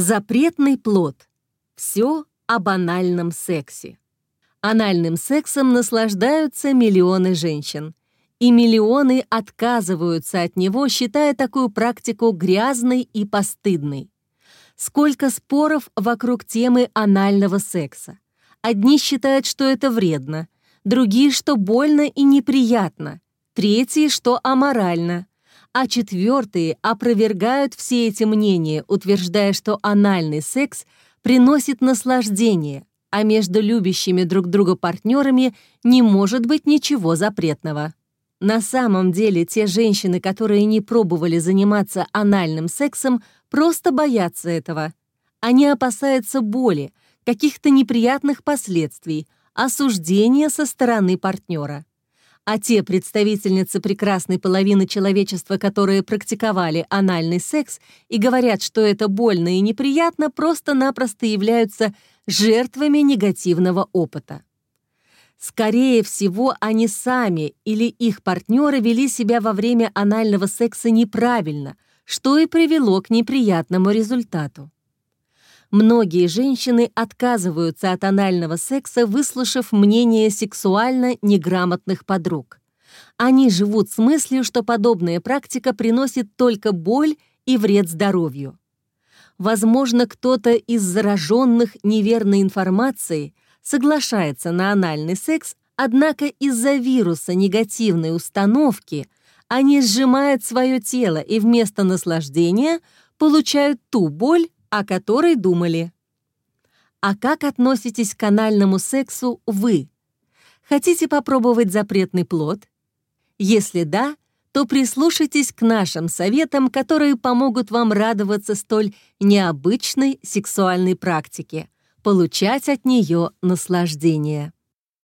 Запретный плод. Все о банальном сексе. Анальным сексом наслаждаются миллионы женщин. И миллионы отказываются от него, считая такую практику грязной и постыдной. Сколько споров вокруг темы анального секса. Одни считают, что это вредно, другие, что больно и неприятно, третьи, что аморально, а четвертые опровергают все эти мнения, утверждая, что анальный секс приносит наслаждение, а между любящими друг друга партнерами не может быть ничего запретного. На самом деле, те женщины, которые не пробовали заниматься анальным сексом, просто боятся этого. Они опасаются боли, каких-то неприятных последствий, осуждения со стороны партнера а те представительницы прекрасной половины человечества, которые практиковали анальный секс и говорят, что это больно и неприятно, просто-напросто являются жертвами негативного опыта. Скорее всего, они сами или их партнеры вели себя во время анального секса неправильно, что и привело к неприятному результату. Многие женщины отказываются от анального секса, выслушав мнение сексуально неграмотных подруг. Они живут с мыслью, что подобная практика приносит только боль и вред здоровью. Возможно, кто-то из зараженных неверной информацией соглашается на анальный секс, однако из-за вируса негативной установки они сжимают свое тело и вместо наслаждения получают ту боль, о которой думали. А как относитесь к анальному сексу вы? Хотите попробовать запретный плод? Если да, то прислушайтесь к нашим советам, которые помогут вам радоваться столь необычной сексуальной практике, получать от нее наслаждение.